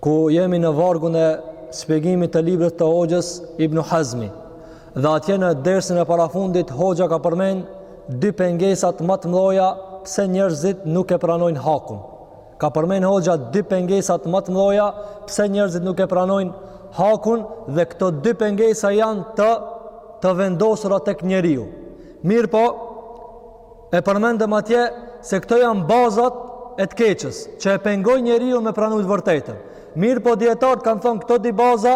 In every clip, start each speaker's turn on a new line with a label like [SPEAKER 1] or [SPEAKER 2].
[SPEAKER 1] ku jemi në vargun e spjegimit të librit të Hoxhës Ibn Hazmi. Dhe atje në dersin e parafundit Hoxha ka përmend dy pengesat më të mëdha pse njerëzit nuk e pranojnë hakun. Ka përmend Hoxha dy pengesat më të mëdha pse njerëzit nuk e pranojnë hakun dhe këto dy pengesa janë të vendosura tek njeriu. Mirpo E përmendëm atje se këto janë bazat e të keqës, që e pengojnë njeriun me pranu të vërtetën. Mirëpo dijetarët kanë thonë këto dy baza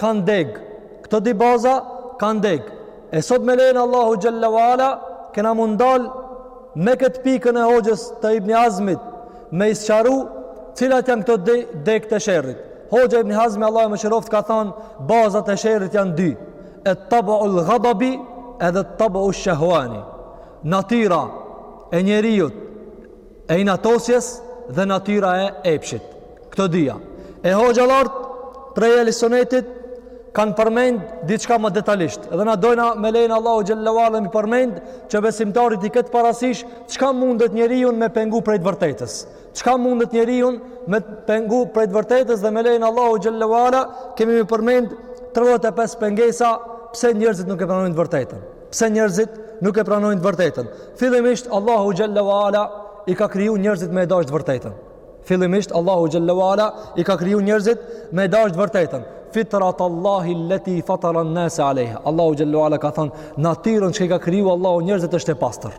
[SPEAKER 1] kanë degë. Këto dy baza kanë degë. E sot me lejen e Allahut xhelle ue ala, kena m'u ndal me këtë pikën e Hoxhës të Ibni Hazmit, me i sqaru cilat janë këto degët e sherrit. Hoxha Ibni Hazmi, Allahu e mëshiroftë, ka thonë bazat e sherrit janë dy. Et-tabau l-gadabi edhe tabau sh-shehuani. Natyra e njeriut e inatosjes dhe natyra e epshit. Këto dyja. E hoxhallarët prej Ehli Sunetit kanë përmend diçka më detalisht. Edhe na dojna me lejen e Allahut xhelle ue ala m'i përmend që besimtari t'i ketë parasysh çka mundet njeriun me pengu prej të vërtetës. Çka mundet njeriun me pengu prej të vërtetës dhe me lejen e Allahut xhelle ue ala, kemi me përmend 35 pengesa pse njerëzit nuk e pranojnë të vërtetën. Pse njerëzit nuk e pranojnë të vërtetën? Fillimisht Allahu xhallahu ala i ka kriju njerëzit me dashtë të vërtetën. Fillimisht Allahu xhallahu ala i ka kriju njerëzit me dashtë të vërtetën. Fitrat Allahi allati fatara an-nasa alejha. Allahu xhelle ue ala ka thënë, natyrën që i ka kriju Allahu njerëzit është e pastër.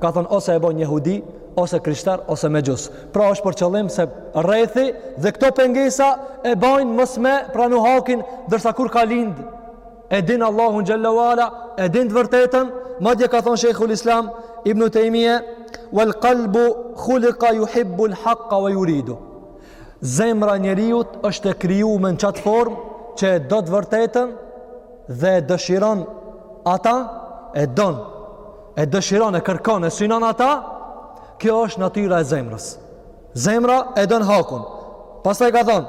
[SPEAKER 1] ka thënë ose e bojnë jehudi, ose krishtar, ose mexhus. Pra është për qëllim se rrethi dhe këto pengesa e bajnë mos me pranu hakin, ndërsa kur ka lind, e din Allahun xhelle ue ala, e din të vërtetën, madje ka thënë Shejhul Islam, Ibn Tejmije, wal kalbu khulika juhibbul haqqa ue juridu. Zemra e njeriut është e krijume në qatë formë që e do të vërtetën dhe e dëshiron ata e don e dëshiron e kërkon e synon ata, kjo është natyra e zemrës. Zemra e don hakun. Pastaj ka thon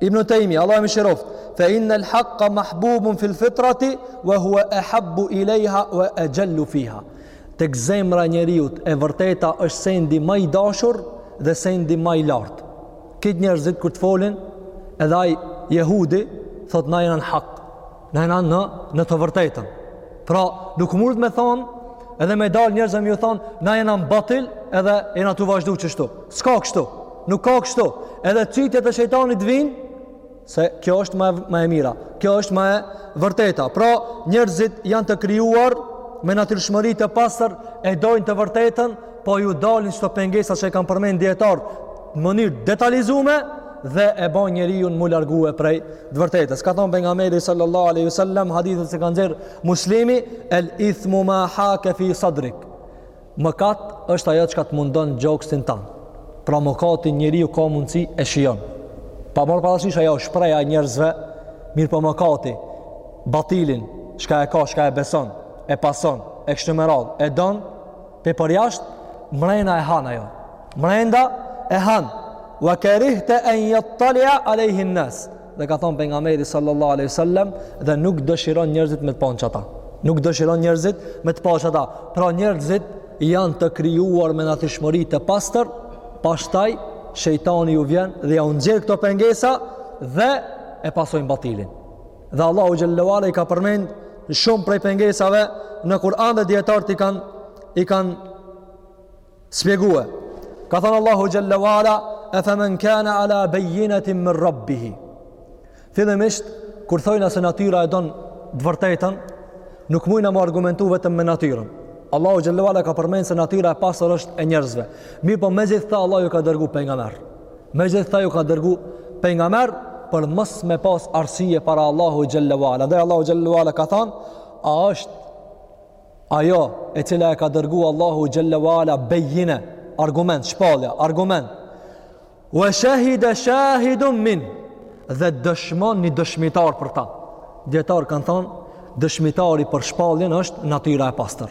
[SPEAKER 1] Ibn Taymi, Allahu e mëshiroft, fa inna al-haqqa mahbubun fil fitrati wa huwa ahabbu ilayha wa ajallu fiha. Tek zemra e njeriut e vërteta është sendi më i dashur dhe sendi më i lartë. Këtë njerëzit kur të folin, edhe ai jehudi thot na jena n'hak. Na jena në të vërtetën. Pra, nuk mundet me thon edhe me dal njerëzve me ju thon, na jena në batil edhe jena tu vazhdu qështu. S'ka kështu. Nuk ka kështu. Edhe cytjet e shejtanit vijnë se kjo është më e mira. Kjo është më e vërteta. Pra, njerëzit janë të krijuar me natyrshmëri të pastër, e dojnë të vërtetën, po ju dalin çdo pengesa që kanë përmend dijetarët në mënyrë detalizume dhe e bën njeriun m'u largue prej të vërtetës. Ka thënë pejgamberi sallallahu alaihi wasallam hadithin se ka nxjerr Muslimi el ithmu ma haka fi sadrik. Mëkat është ajo çka të mundon gjoksin tand. Pra mëkati njeriu ka mundsi e shijon. Pa marr parasysh a ju shpreh njerëzve, mirëpo mëkati batilin, çka e ka, çka e beson, e pason, e kështu me radhë, e don, Pi përjashta, mrenda e han ajo. Mrenda e han. Wa kerihte en jattalia alejhin nas. Dhe ka thonë pejgamberi sallallahu aleyhi sallem dhe nuk dëshiron njerëzit me të pa n'qata. Nuk dëshiron njerëzit me të pa n'qata. Pra njerëzit janë të krijuar me natyrshmëri të pastër, pashtaj shejtani ju vjen dhe jau nxjerr këto pengesa dhe e pasojnë batilin. Dhe Allahu xhalla wa ala i ka përmend shumë prej pengesave në Kur'an dhe dijetarët i kanë i kanë spjegue. Ka thënë Allahu xhalla wa ala e fa men kana ala bayyinatin min rabbih. Fillimisht kur thojna se natyra e don të vërtetën, nuk mujna m'u argumentu vetëm me natyrën. Allahu xhalla wa ala ka përmend se natyra e pastër është e njerëzve. Mirëpo me gjithë kta Allahu ka dërgu pejgamber. Me gjithë kta ju ka dërgu pejgamber për mos me pas arsye para Allahut xhalla wa ala. Dhe Allahu xhalla wa ala ka than, a është ajo e cila e ka dërgu Allahu xhalla wa ala bejjine, argument, shpallja, argument. Wa shahide shahidun min dhe dëshmon një dëshmitar për ta. Dijetarët kanë than, dëshmitari për shpalljen është natyra e pastër.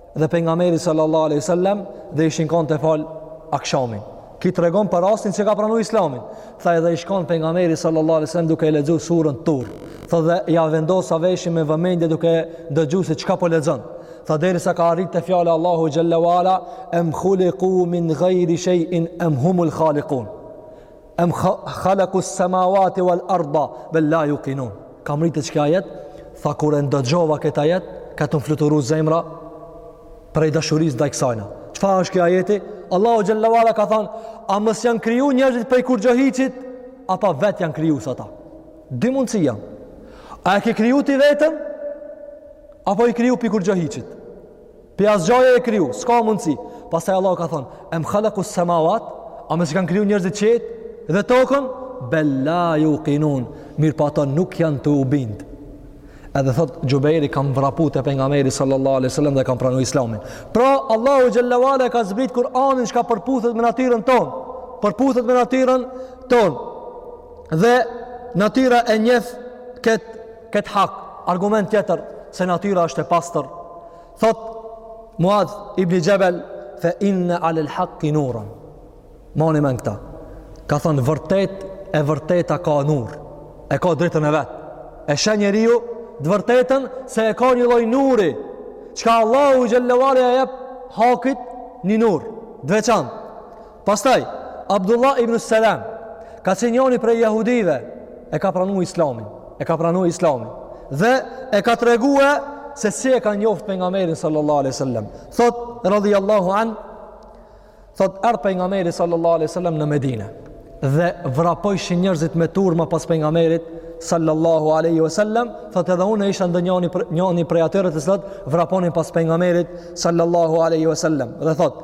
[SPEAKER 1] dhe pejgamberi sallallahu alaihi wasallam dhe ishin kanë tu fal akshamin. Ky tregon për rastin se ka pranu Islamin. Tha edhe ish kon pejgamberi sallallahu alaihi wasallam duke lexu surën Tur. Tha dhe ja vendosa veshin me vëmendje duke dëgjuar se çka po lexon. Tha derisa ka arrit te fjala e Allahut xhalla wa ala em khuliqu min ghairi shay'in em humul khaliqun. Em khalaku samawati wal arda bel la yuqinun. Ka mrri te ky ajet, tha kur e ndëgjova këtë ajet, ka kon tu fluturu zemra prej dashurisë ndaj kësajna. Çfarë është ky ajeti? Allahu xhalla wa ala ka thënë, a mos janë kriju njerëzit prej kurgjo hiçit apo vet janë krijusa ata? Dy mundësi janë. A e ke kriju ti veten? Apo i kriju pi kurgjo hiçit? Pi asgjaje je kriju, s'ka mundësi. Pastaj Allahu ka thonë, em khalaku semavat, a mos i kanë kriju njerëzit qiejt, dhe tokën, bel la jukinun, mirëpo ata nuk janë të bindun. Edhe thot Xhubejri kam vrapu te pejgamberi sallallahu alaihi sallam dhe kam pranu islamin. Pra Allahu xhalla wa ala e ka zbrit Kur'anin çka përputhet me natyrën tonë. Përputhet me natyrën tonë. Dhe natyra e njeh këtë Këtë hak, argument tjetër se natyra është e pastër. Thot Muad ibn Jabal fa inna ala al-haqq nuran. Mbani men këta. Ka thon vërtet e vërteta ka nur. E ka dritën e vet. E sheh njeriu të vërtetën se e ka një lloj nuri. Çka Allahu xhelle ue ala e jep hakit një nur. Të veçant. Pastaj, Abdullah ibn Selam, ka qenë njëri prej jehudive, e ka pranu islamin, e ka pranu islamin, dhe e ka tregue se si e ka njoft pejgamberin sallallahu aleyhi sallam. Thot, radhi Allahu an, thot, erdh pejgamberi sallallahu aleyhi sallam në Medine, dhe vrapojshin njërzit me turma pas pejgamberit sallallahu aleyhi sallam, thot edhe unë isha njëni, njëni prej atyre të cilët vraponin pas pejgamberit sallallahu aleyhi sallam. Dhe thot,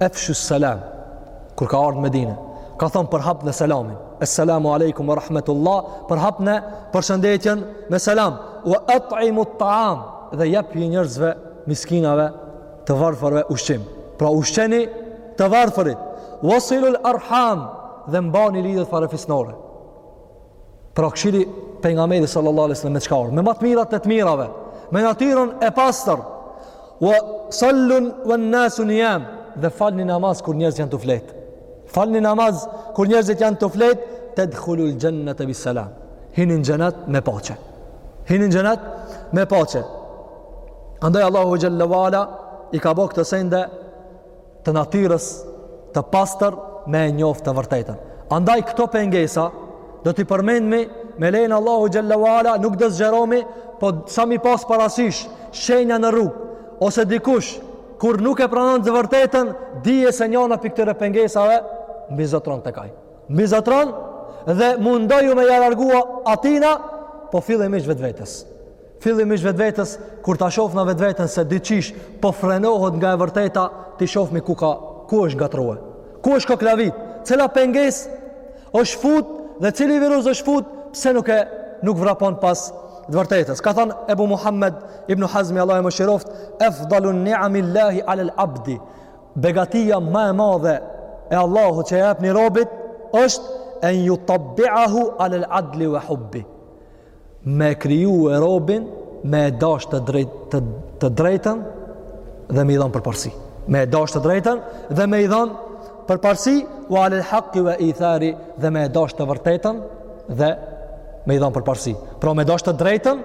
[SPEAKER 1] Efshu selam, kur ka ardhë Medine, ka thonë përhapne selamin, Esselamu alaikum wa rahmetullah, përhapne përshëndetjen me selam, wa at'imu ta'am, dhe jepni njerzve miskinave të varfërve ushqim. Pra ushqeni të varfërit, wasilul arham, dhe mbani lidhjet farefisnore. Pra këshilli pejgamberi sallallahu alaihi wasallam me çka or, me ma të mirat e të mirave, me natyrën e pastër. Wa sallu wan nasu niyam, dhe falni namaz kur njerëzit janë tu flejt. Falni namaz kur njerëzit janë tu flejt, tadkhulul jannata bis salam. Hini në xhenet me paqe. Hini në xhenet me paqe. Andaj Allahu xhelle ue ala i ka bo këto sende të natyrës të pastër me e njoftë të vërtetën. Andaj këto pengesa do t'i përmendmi me lejen e Allahut xhelle ue ala nuk do zgjeromi, po sa mi pas parasysh shenja në rrug, ose dikush kur nuk e pranon të vërtetën, dije se njona pi këtyre pengesave, mbizotron tek aj. Mbizotron dhe mundoju me ja largu atina, po fillimisht vetvetes. Fillimisht vetvetes kur ta shofna vetveten se diçish po frenohet nga e vërteta, ti shohmi ku ka, ku është ngatrua. Ku është koklavit? Cila pengesë është fut dhe cili virus është fut? Pse nuk e nuk vrapon pas të vërtetës? Ka thënë Ebu Muhammed ibn Hazmi Allahu e mëshiroft, "Afdalun ni'amillahi 'ala al-'abdi." Begatia më e madhe e Allahut që e jep një robit është en yutabbi'ahu 'ala al-'adli wa hubbi me e kriju e robin me e dash të, drejt, të, të drejtën dhe me i dhonë përparsi me e dash të drejtën dhe me i dhonë përparsi u alel haki ve i thari dhe me e dash të vërtetën dhe me i dhonë përparsi pra me dash të drejtën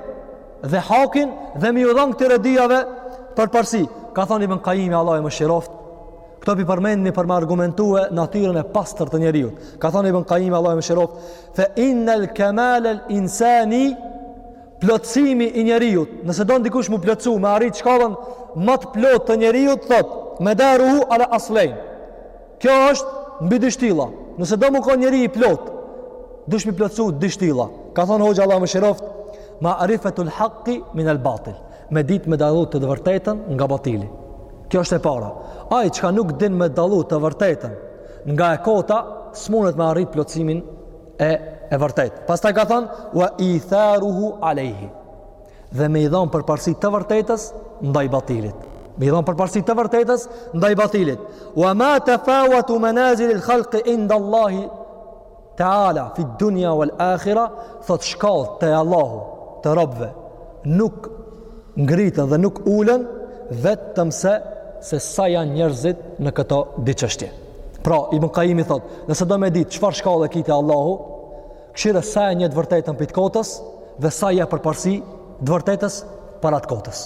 [SPEAKER 1] dhe hakin dhe me i dhonë këtyre dyjave përparsi ka thonë Ibn Kajimi Allahu e mëshiroft këto pi përmendmi për me argumentue natyrën e pastër të njeriut ka thonë Ibn Kajimi Allahu e mëshiroft Fe innel kemalel insani plotësimi i njeriut. Nëse don dikush mu plotësu, me arrit shkallën më të plotë të njeriut, thot, medaruhu ala aslejnë. Kjo është mbi dy shtylla. Nëse don mu konë njeri i plotë, dush mi plotësu dy shtylla. Ka thonë hoxha Allahu mëshiroftë, maarifetul haqi min el batil. Me ditë me dallu të të vërtetën nga batili. Kjo është e para. Ai çka nuk din me dallu të vërtetën nga e kota, smunet me arrit plotësimin e, e vërtetë. Pastaj ka thënë, wa itharuhu alejhi. Dhe me i dhonë përparësi të vërtetës ndaj batilit. Me i dhonë përparësi të vërtetës ndaj batilit. Wa ma tefawatu menazilil khalqi inda Allahi Teala fi dunya wal akhira thot shkallët te Allahu të robëve nuk ngriten dhe nuk ulen vetëm se se sa janë njerëzit në këto dy çështje. Pra, Ibn Qayimi thot, nëse do me ditë çfarë shkalle ki te Allahu, kshyre sa e njeh të vërtetën prej të kotës dhe sa i jep përparsi të vërtetës para të kotës.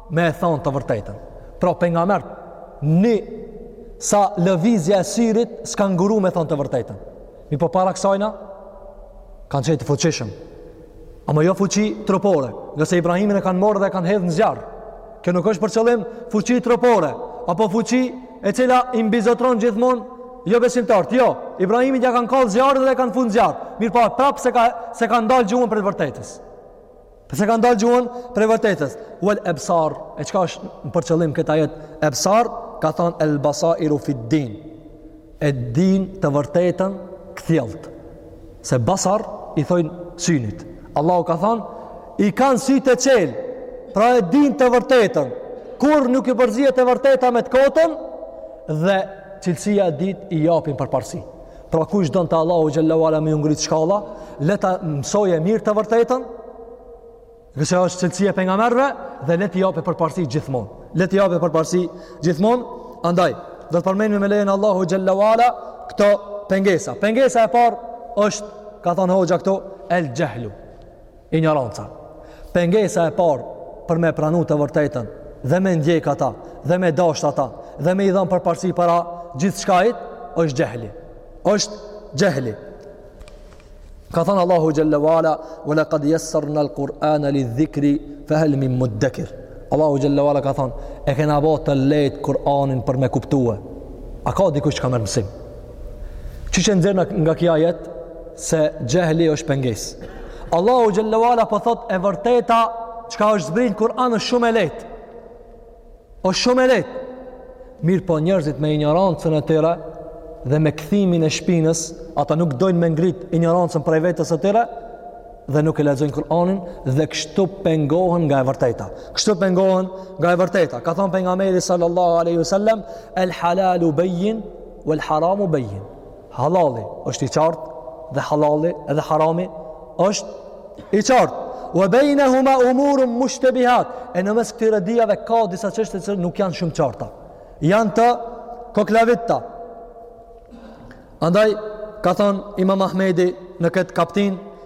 [SPEAKER 1] me e thonë të vërtetën. Pra pejgamberët ni sa lëvizja e syrit s'kanë ngurru me thonë të vërtetën. Mirëpo para kësajna, kanë qenë të fuqishëm. Amo jo fuqi trupore, ngase Ibrahimin e kanë marrë dhe kanë hedhë në zjarr. Kjo nuk është për qëllim fuqi trupore, apo fuqi e cila i mbizotron gjithmonë jobesimtarët, jo. Ibrahimit ja kanë kallë zjarrin dhe e kanë fut në zjarr. Mirëpo, po, prapë s'e ka, s'e ka ndalë gjuhën prej të vërtetës. Pse s'e ka ndalë gjuhën prej vërtetës? Wal absar, e çka është për qëllim n'këtë ajet? Absar ka thon el basairu fi din. E dinë të vërtetën kthjellt. Se basar i thojn syrit. Allahu ka thon i kanë sytë çel. Pra e dinë të vërtetën. Kur nuk i përzihet e vërteta me të kotën dhe cilësia e dytë i japin përparësi. Pra kush don te Allahu xhalla wa ala me ju ngrit shkalla, le ta mësojë mirë të vërtetën. Se është cilësi e pejgamberëve dhe le t'i japë përparësi gjithmonë. Le t'i japë përparësi gjithmonë. Andaj, do të përmendim me lejen e Allahut xhalla wa ala këto pengesa. Pengesa e parë është, ka thënë hoxha këtu, el xhehlu. Injoranca. Pengesa e parë për me pranu të vërtetën dhe me ndjek ata dhe me dasht ata dhe me i dhënë përparësi para gjithçkajt është xhehli. Është xhehli. Ka thënë Allahu xhelle we ala We lekad jesserna l'Quran lidhikri fehel min muddekir Allahu xhelle we ala ka thënë E kena bo të lejtë Kur'anin për me kuptue A ka dikush çka merr mësim Çka nxjerr nga ky ajet se xehli është pengesë. Allahu xhallahu ala po thot e vërteta çka është zbrit n'Kur'an është shumë e lehtë. Është shumë e lehtë. Mirëpo njerëzit me injorancën e tyre dhe me kthimin e shpinës, ata nuk dojnë me e ngrit injorancën prej vetes së tyre dhe nuk e lexojnë Kur'anin dhe kështu pengohen nga e vërteta. Kështu pengohen nga e vërteta. Ka thënë pejgamberi sallallahu alaihi wasallam el halalu bayyin wal haramu bayyin. Halali është i qartë dhe halali edhe harami është i qartë. Wa bainahuma umurun mushtabihat. E në mes këtyre dyjave ka disa çështje që nuk janë shumë t'qarta. Janë të koklavitta. Andaj ka thënë Imam Ahmedi në këtë kaptinë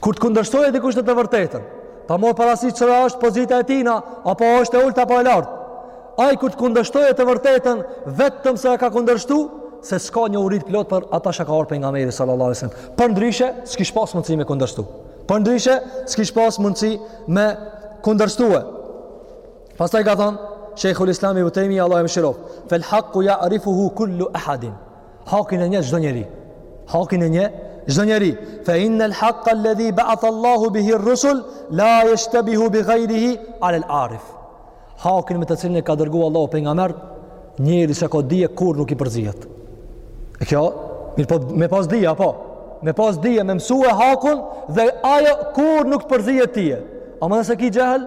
[SPEAKER 1] Kur të kundërshtojë dikush të të vërtetën, pa marrë parasysh çfarë është pozita e tij, apo është e ulta apo e larta. Ai kur të kundërshtojë të vërtetën, vetëm se e ka kundërshtu, se s'ka njohuri t'plotë për ata që ka ardhur pejgamberi sallallahu alajhi wasallam. Përndryshe, s'kish pas mundësi me kundërshtu. Përndryshe, s'kish pas mundësi me kundërshtue. Pastaj ka thënë Sheikhul Islam Ibn Taymiya Allahu e mëshiroftë, "Fel haqu ya'rifuhu kullu ahadin." Hakin e njeh çdo njeri. Hakin e njeh çdo njeri. Fa inna al-haqq alladhi ba'atha Allahu bihi ar-rusul la yashtabihu bi ghayrihi 'ala al-arif. Hakin me të cilin e ka dërguar Allahu pejgamberin, njerit që ka dije kurrë nuk i përzihet. E kjo, mirëpo me pas dije apo? Me pas dije me mësu hakun dhe ajo kurrë nuk të përzihet ty. Ama nëse ki xhehl,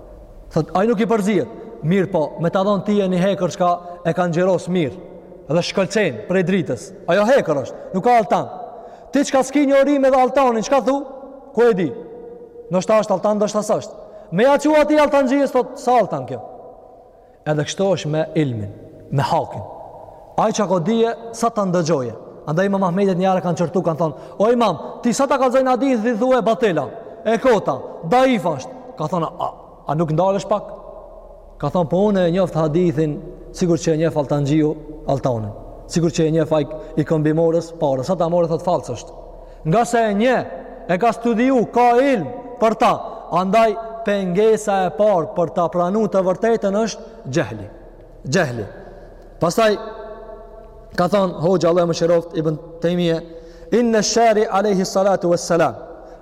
[SPEAKER 1] Thotë, ai nuk i përzihet. Mirëpo, me ta dhon ty një hekër çka e kanë xhiros mirë dhe shkëlqen prej dritës. Ajo hekër është, nuk ka altan. Ti çka s'ki njohuri me altanin, çka thu? Ku e di? Ndoshta është altan, ndoshta s'është. Me ia çu atij altanxhisë, thotë, s'a altan kjo? Edhe kështu është me ilmin, me hakin. Ai çka ka dije, sa ta ndëgjojë. Andaj Imam Ahmedit njëherë e kanë qortu kanë thonë, "O Imam, ti sa ta kallzojnë hadithin i thu e batila, e kota, daif është." Ka thonë, "A, a nuk ndalesh pak?" Ka thonë, "Po unë e njoh hadithin sikur që e njeh altanxhiu altanin, sikur që e njeh ai i këmbimores parën, sa ta merr thotë false është." Ngase e njeh, e ka studiu, ka ilm për ta, andaj pengesa e parë për ta pranue të vërtetën është xhehli. Xhehli. Pastaj, ka thonë, hoxha, Allahu e mëshiroftë, Ibn Taymiya, inna ash-shari'a aleyhi salatu e salam,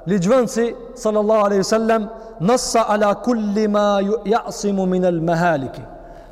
[SPEAKER 1] ligjvënësi, sallallahu aleyhi sallam, nassa ala kulli ma ja'simu minel mehaliki,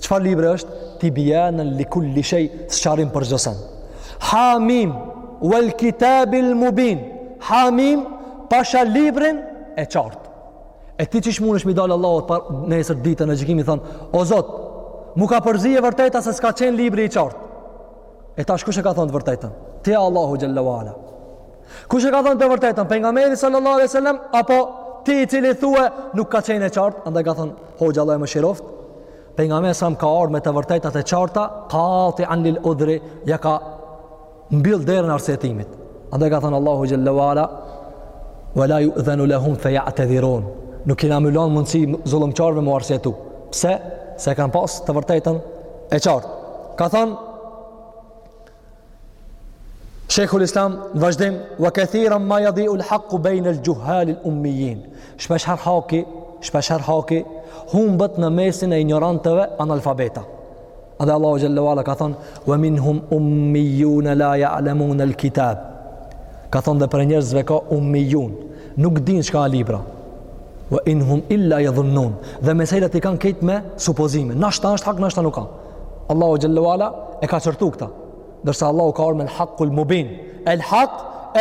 [SPEAKER 1] Çfarë libri është? Tibyanan li kulli shay, sqarim për çdo sen. Hamim wal kitabil mubin. Hamim pasha librin e qartë. E ti qysh mundesh me i dal Allahut para nesër ditën e gjykimit me i thanë, o Zot, m'u ka përzi e vërteta se s'ka qenë libri i qartë. E tash kush e ka thënë të vërtetën? Ti a Allahu xhallahu ala. Kush e ka thënë të vërtetën? Pejgamberi sallallahu alaihi wasallam apo ti i cili thua nuk ka qenë e qartë? Andaj ka thënë Hoxha Allahu e mëshiroft. Pejgamberi sa ka ardh me të vërtetat e qarta, qati an lil udhri, ja ka mbyll derën e arsyetimit. Andaj ka thënë Allahu xhallahu ala wa la yu'dhanu lahum fa ya'tadhirun. Nuk i jep mundsi zullumqarëve mu arsyetu. Pse? Se e kanë pas të vërtetën e qartë. Ka thënë Shekhu l'Islam në vazhdim Vë këthiran ma jadhi ul haku bejn el gjuhalil ummijin Shpesh her haki Shpesh her haki Humbët në mesin e ignorantëve analfabeta Edhe Allahu Gjallu Ala ka thonë Vë min hum ummijun e la ja alemun el kitab Ka thonë dhe prej njerëzve ka ummijun Nuk din shka a libra Vë in hum illa jedhunnun Dhe meselet i kanë kejt me supozime Nashta është hak, nashta nuk ka Allahu xhallahu ala e ka qortu këta. Ndërsa Allahu ka ardh me el hakul mubin. El hak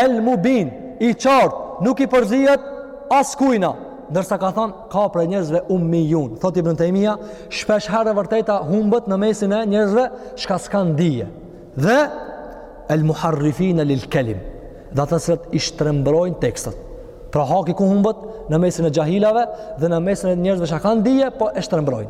[SPEAKER 1] el mubin i qartë, nuk i përzijet askujna. Ndërsa ka thënë ka prej njerëzve ummiyun. Thot Ibn Taymija, shpesh herë e vërteta humbet në mesin e njerëzve çka s'kan dije. Dhe el muharrifine lil kelim. Dhe ata cilët i shtrembrojnë tekstet. Pra haki ku humbet në mesin e xhahilave dhe në mesin e njerëzve çka kanë dije, po e shtrembrojnë.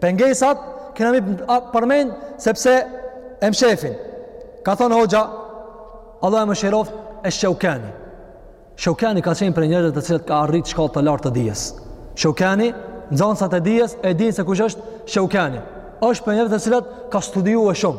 [SPEAKER 1] Pengesat kena mi përmen sepse e mshefin. Ka thonë hoxha, Allah e mëshiroft, esh Sheukani. Sheukani ka qenë prej njerëzve të cilët ka arrit shkallë të lartë të dijes. Sheukani, nxansat e dijes, e dinë se kush është Sheukani. është prej njerëzve të cilët ka studiu e shumë.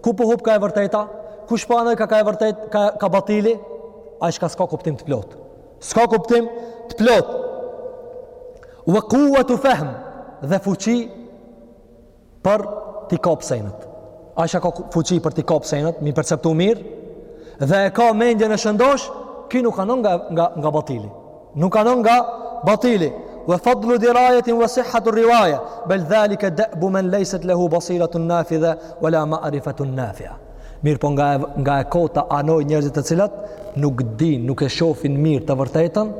[SPEAKER 1] Ku po hupka e vërteta? Kush po anoj ka ka e vërtet, ka, ka batili? Ai shka s'ka kuptim të plot. S'ka kuptim të plot. Vë kuvetu fehm dhe fuqi për t'i kap senët. Ai shka ka fuqi për t'i kap senët, mi perceptu mirë, dhe e ka mendjen e shëndosh, ki nuk anon nga, nga, nga batili. Nuk anon nga batili. Wa fadlu dirayatin wa sihhatu riwaya, bal zalika da'bu man laysat lahu basiratun nafidha wa la ma'rifatun nafi'a. Mirëpo nga e, nga e kota anojn njerëzit të cilat nuk din, nuk e shofin mirë të vërtetën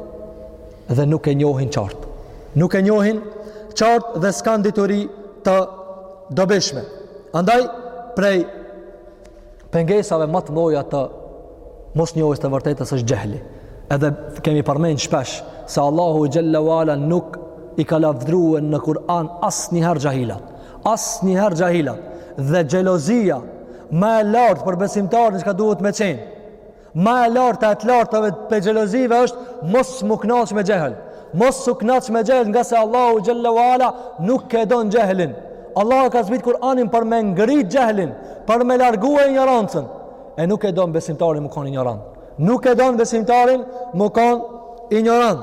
[SPEAKER 1] dhe nuk e njohin qartë. Nuk e njohin qartë dhe s'kan dituri të dobishme. Andaj prej pengesave më të mëdha të mosnjohjes të vërtetës është xhehli. Edhe e kemi përmend shpesh se Allahu xhallahu ala nuk i ka lavdru në Kur'an asnjëherë xhahilat. Asnjëherë xhahilat dhe xhelozia ma e lartë për besimtarin shka duhet me qenë. Ma e larta e të lartave prej xhelozive është mos m'u knaqë me xhehël. Mos m'u knaqë me xhehël ngase Allahu xhel-le wa ala nuk e don xhehlin. Allahu ka zbritë Kur'anin për me ngritë xhehlin, për me largu injorancën. E nuk e don besimtarin me konë injorant. Nuk e don besimtarin me konë injorant.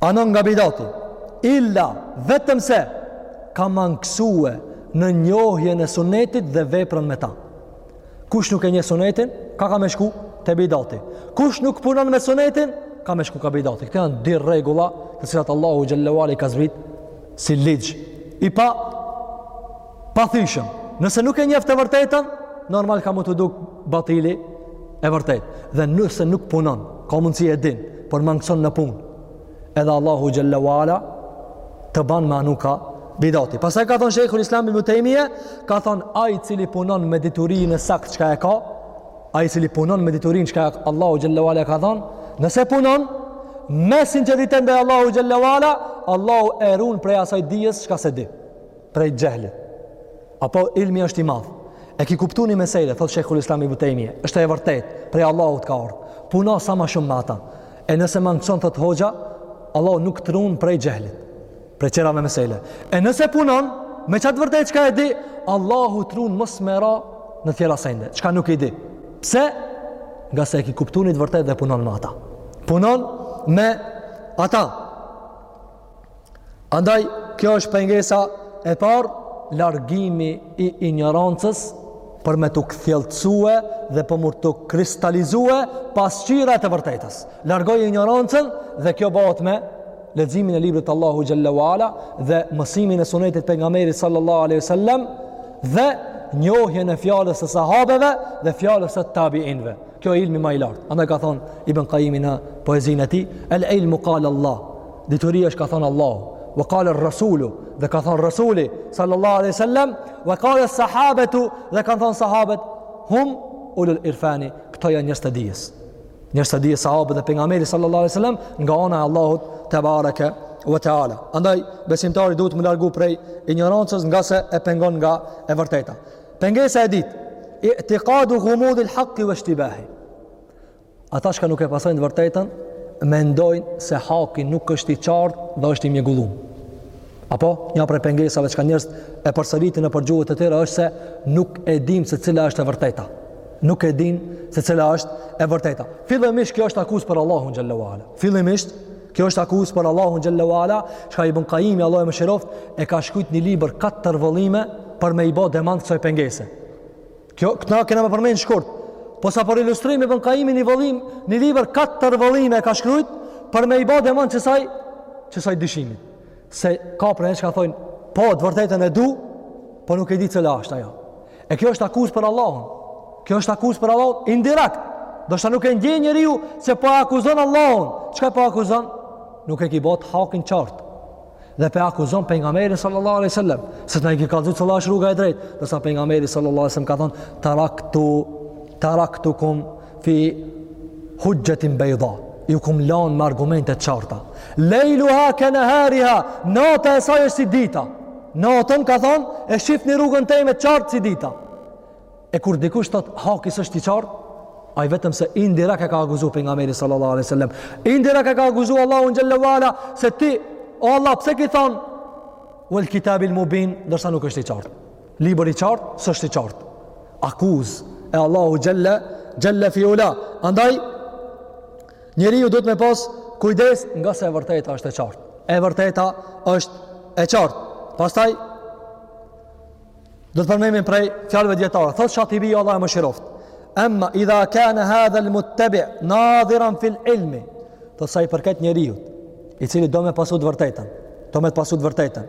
[SPEAKER 1] Anon nga bidati, illa vetëm se ka mangësu në njohjen e sunetit dhe veprim me ta. Kush nuk e njeh sunetin, ka ka me shku te bidati. Kush nuk punon me sunetin, ka me shku kah bidati. Këto janë dy rregulla të cilat Allahu xhel-le wa ala ka zbrit si ligj. I pa, pathyshëm. Nëse nuk e njeh të vërtetën, normal ka me t'u duk batili e vërtetë. Dhe nëse nuk punon, ka mundësi e din, por mangëson në punë. Edhe Allahu xhel-le wa ala të ban me anu kah bidati. Pastaj ka thënë Sheikhul Islam Ibn Tejmije, ka thënë ai i cili punon me diturinë e saktë çka e ka, ai i cili punon me diturinë çka Allahu xhel-le wa ala ka thënë, nëse punon me sinqeritet ndaj Allahut xhel-le wa ala, Allahu e ruan prej asaj dijes çka s'e di. prej xhehlit. A po ilmi është i madh. E ki kuptu ni mesele, thotë Shejhul Islam Ibnu Tejmije. është e vërtet, prej Allahut ka ardhë. Puno sa ma shumë me ata. E nëse mangëson, thotë hoxha, Allahu nuk të run prej xhehlit. Prej tjerave mesele. E nëse punon, me qat të vërtetë çka e di, Allahu të run mos me ra në tjera sende. Çka nuk e di. Pse? Ngase e ki kuptu ni të vërtetë dhe punon me ata. Punon me ata. Andaj, kjo është pengesa e parë, largimi i injorancës për me t'u kthjelltësu dhe për me t'u kristalizu pasqyra e të vërtetës. Largoje injorancën dhe kjo bëhet me leximin e librit t'Allahut xhel-le wa ala dhe mësimin e sunetit t'pejgamberit sallallahu alaihi wasallam dhe njohjen e fjalës së sahabeve dhe fjalës së tabiinëve. Kjo është ilmi ma i lartë. Andaj ka thonë Ibn Kajimi në poezinë e tij, El ilmu kalë Allah, dituri është ka thonë Allah, vë kalë rësullu, dhe ka thonë rësulli, sallallahu aleyhi sallam, vë kalë sahabetu, dhe kanë thonë sahabet, hum ulul irfani, këto janë njerëz të dijes. Njerëz të dijes sahabet dhe pejgamberi, sallallahu aleyhi sallam, nga ana e Allahut tebareke ve teala. Andaj, besimtari duhet m'u largu prej injorancës ngase e pengon nga e vërteta. Pengesa e dytë, itikadu gumudil haki veshtibahi. Ata çka nuk e pasojnë të vërtetën, mendojnë se haki nuk është i qartë dhe është i mjegullum. Apo, një prej pengesave çka njerëz e përsëritin nëpër gjuhët e tyre është se nuk e dimë se cila është e vërteta. Nuk e dimë se cila është e vërteta. Fillimisht kjo është akuzë për Allahun xhel-le wa ala. Fillimisht Kjo është akuzë për Allahun xhelle ue ala, çka Ibn Qayimi Allahu e mëshiroft e ka shkrujt një libër katër vëllime për me i bo demant kësaj pengese. Kjo këta kena me përmend shkurt. Po sa për ilustrim Ibn Qayimi një vëllim, një libër katër vëllime e ka shkrujt për me i bo demant qësaj qësaj dyshimi. Se ka për ne çka thonë, po të vërtetën e du, po nuk e di cila është ajo. E kjo është akuzë për Allahun. Kjo është akuzë për Allahun indirekt. Ndoshta nuk e ndje njeriu se po e akuzon Allahun. Çka po e akuzon? Nuk e ki bot hakin qartë. Dhe po e akuzon Pejgamberin sallallahu alai sallam. Se s'na i ki kallzu cila është rruga e drejtë. Ndërsa Pejgamberi sallallahu alai sallam ka thonë taraktu, taraktukum fi huxhxhetin bejda. Ju kam lanë me argumente t'qarta. Lejluha ke nehariha, nata e saj është si dita. Natën ka thonë, e shifni rrugën teme të qartë si dita. E kur dikush thotë, haki s'është i qartë, ai vetëm se indirekt e ka akuzu Pejgamberin sallallahu alai sallam. Indirekt e ka akuzu Allahun xhelle ue ala, se ti, o Allah, pse ki thonë, uel kitabil mubin, ndërsa nuk është i qartë. Libër i qartë, s'është i qartë. Akuzë e Allahut xhelle, xhelle fi ula. Andaj, Njeriu duhet me pas kujdes ngase e vërteta është e qartë. E vërteta është e qartë. Pastaj do të përmendim prej fjalëve dijetarë. Thotë Shatibi Allahu e mëshiroft. Amma idha kana hadha al-muttabi nadhiran fil ilmi. Thotë sa i përket njeriut i cili do me pasu të vërtetën, do me pasu të vërtetën.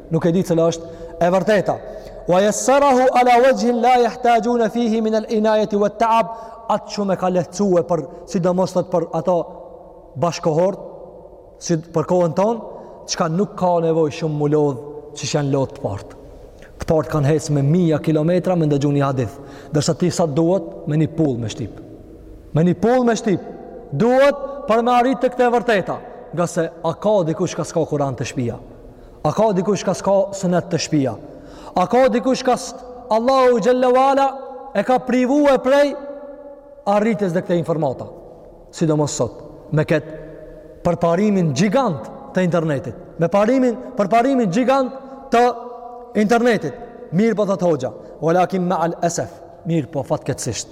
[SPEAKER 1] nuk e di cila është e vërteta. Wa yassarahu ala wajhin la yahtajuna fihi min al-inayati wa at-ta'ab, atë shumë e ka lehtësu për sidomos thot për ato bashkëkohorët, si për kohën ton, çka nuk ka nevojë shumë m'u lodh, qysh janë lodh të partë. Të partë kanë hec me mija kilometra me ndëgju një hadith, ndërsa ti sa duhet me një pullë me shtyp. Me një pullë me shtyp, duhet për me arritë tek te e vërteta, ngase a ka dikush çka s'ka Kuran te shpia. A ka dikush çka s'ka sunet te shpia? A ka dikush çka Allahu xhelle ue ala e ka privue prej arritjes te këto informata? Sidomos sot, me këtë përparimin gjigant të internetit, me parimin, përparimin gjigant të internetit, mirëpo thot hoxha, ue lakin meal esef, mirëpo fatkeqësisht,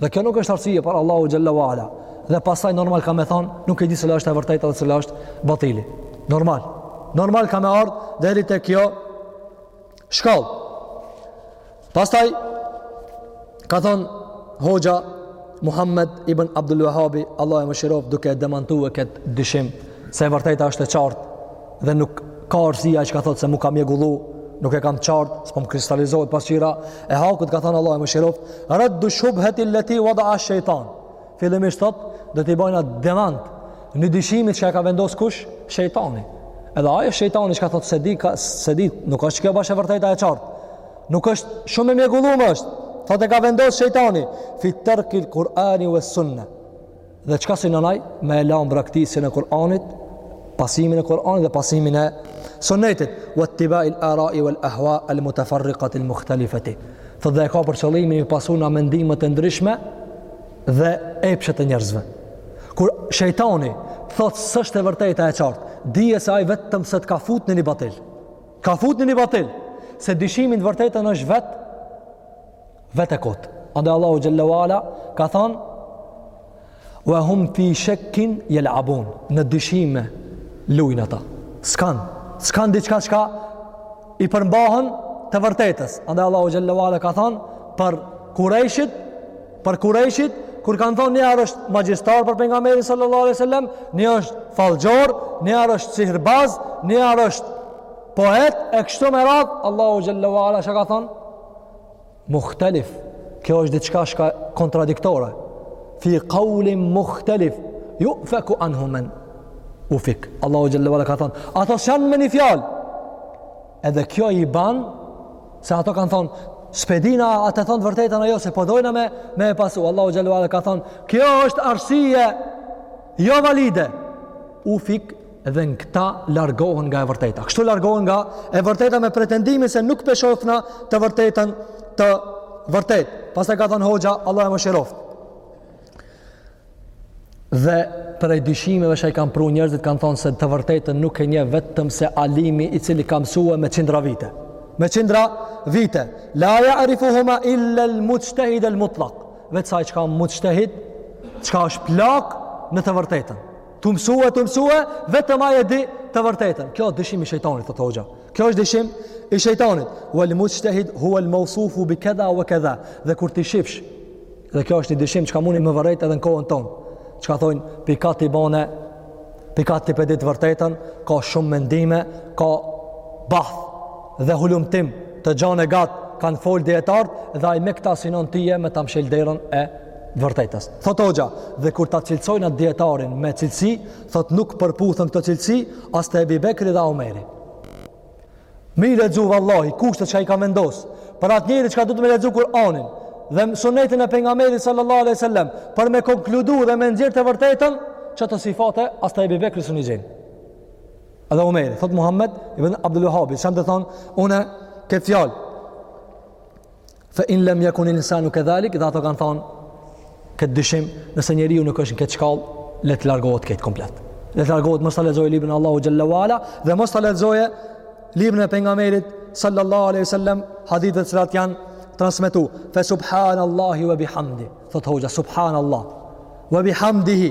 [SPEAKER 1] Dhe kjo nuk është arsye para Allahut xhelle ue ala. Dhe pastaj normal ka me thon, nuk e di cila është e vërteta dhe cila është batili. Normal. Normal ka me ardh deri te kjo shkallë. Pastaj ka thon hoxha Muhammed ibn Abdul Wahhabi, Allahu e mëshiroft duke demantue kët dyshim se e vërteta është e qartë dhe nuk ka arsye ai çka thot se m'u ka mjegullu nuk e kam të qartë, s'po më kristalizohet pasqira e hakut ka thënë Allahu e mëshiroftë, raddu shubhati allati wada'a shaytan. Fillimisht thot, do t'i bajna demantin dyshimit çka e ka vendos kush? Shejtani. Edhe ai është shejtani çka thot s'e di ka s'e di, nuk është kjo bash e vërteta e qartë. Nuk është, shumë e mjegullume është. Thot e ka vendos shejtani fi tarkil Kur'ani was sunna. Dhe çka synon ai? Me e lanë braktisjen e Kur'anit, pasimin e Kur'anit dhe pasimin e Sunnetit, wa ittiba'i al-ara'i wal-ahwa' al-mutafarriqati al-mukhtalifati. Thotë dhe e ka për qëllim t'i pasuna mendimet e ndryshme dhe epshet e njerëzve. Kur shejtani thotë s'është e vërteta e qartë, dije se ai vetëm se të ka fut në një batil. T'ka fut në një batil, se dyshimi n'të vërtetën është vetë Vetë e kotë. Andaj Allahu Xhele ue Ala ka thonë, Wa hum fi shakkin yal'abun. Në dyshime lujnë ata. S'kanë, s'kanë diçka çka i përmbahen të vërtetës. Andaj Allahu Xhele ue Ala ka thonë, për kurejshit, për kurejshit, kur kanë thonë një herë është magjistar për pejgamberin sallallahu alaihi wasallam, një herë është fallxhor, një herë është sihrbaz, një herë është poet, e kështu me radhë, Allahu Xhele ue Ala çka ka thonë, Muhtelif, kjo është diçka çka kontradiktore. Fi kaulin muhtelif, ju'feku anhu men ufik, Allahu Xhele ue Ala ka thonë, ato s'janë me një fjalë. Edhe kjo i banë, se ato kanë thonë, s'pe dina a e thonë të vërtetën a jo, se po dojna me, me e pasu. Allahu Xhele ue Ala ka thonë, kjo është arsye jo valide. Ufik, Edhe në këta largohen nga e vërteta. Kështu largohen nga e vërteta me pretendimin se nuk pe shofna të vërtetën të vërtet. Pastaj ka thënë hoxha, Allahu e mëshiroftë. Dhe prej dyshimeve çka i kanë pru njerëzit, kanë thonë se të vërtetën nuk e njeh vetëm se alimi i cili ka msue me qindra vite. Me qindra vite. La ja'rifuhuma illal muxhtehid el mutlak. Veç se ai çka muxhtehid, çka është plak në të vërtetën. Tu mësue, tu mësue, vetëm ai e di të vërtetën. Kjo është dyshim i shejtanit, thotë hoxha. Kjo është dyshim i shejtanit. Wal mujtahid huwa al mawsuf bi kadha wa kadha. Dhe kur t'i shifsh, dhe kjo është një dyshim çka muni me vërejt edhe në kohën tonë. Çka thonë pi kah ti bane, pi kah ti pe di të vërtetën, ka shumë mendime, ka bahth. dhe hulumtim të gjan e gat kanë fol dijetarët dhe ai me këta synon ty me ta mshel derën e vërtetës thot hoxha dhe kur ta cilësojnë atë dijetarin me cilësi thot nuk përputhen këto cilësi as te Ebi Bekri dhe Omeri me i lexu vallahi kushtet çka i kanë vendos për atë njeri çka duhet me lexu Kur'anin dhe sunetin e pejgamberit sallallahu alaihi wasallam për me konkludu dhe me nxjerr të vërtetën qato sifate as te Ebi Bekri s'un i gjin Allahu me, thot Muhammed ibn Abdul Wahhab, çka të thon, në këtë fjalë. Fa in lam yakun insanu kadhalik, ata kan thon këtë dyshim, nëse njeriu nuk është në këtë shkallë, le të largohet këtu komplet. Le të largohet mos ta lexojë librin Allahu xhalla wala dhe mos ta lexojë librin e pejgamberit sallallahu alaihi wasallam, hadithet që janë transmetu. Fa subhanallahi wa bihamdi. Thot hoxha subhanallah. Wa bihamdihi.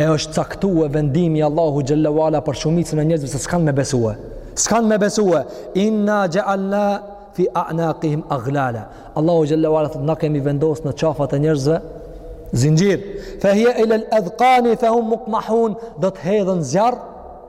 [SPEAKER 1] E është caktue vendimi Allahu Gjellewala për shumicën e njerzve se s'kan me besue. S'kan me besue. Inna gjallna fi a'naqihim aghlala. Allahu xhallahu ala thotë na kemi vendos në qafat e njerëzve zinxhir. Fa hiya ila al-adqani fa hum muqmahun. Do të hedhën n'zjarr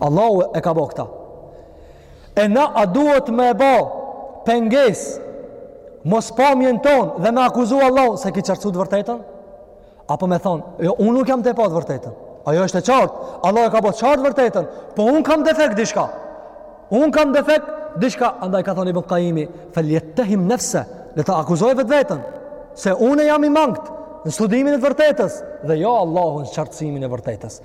[SPEAKER 1] Allahu e ka bo këta. E na a duhet me e bo penges mospamjen ton dhe me akuzu Allahun se s'e ki qartësu të vërtetën? Apo me thonë, jo, unë nuk jam tu e pa të vërtetën. Ajo është e qartë, Allahu e ka bo qartë t'vërtetën, po unë kam defekt diçka. Unë kam defekt diçka, andaj ka thonë Ibn Kajimi, feljettehim nefseh, le ta akuzoj vetveten, se unë jam i mangtë në studimin e të vërtetës, dhe jo Allahu n'qartësimin e vërtetës.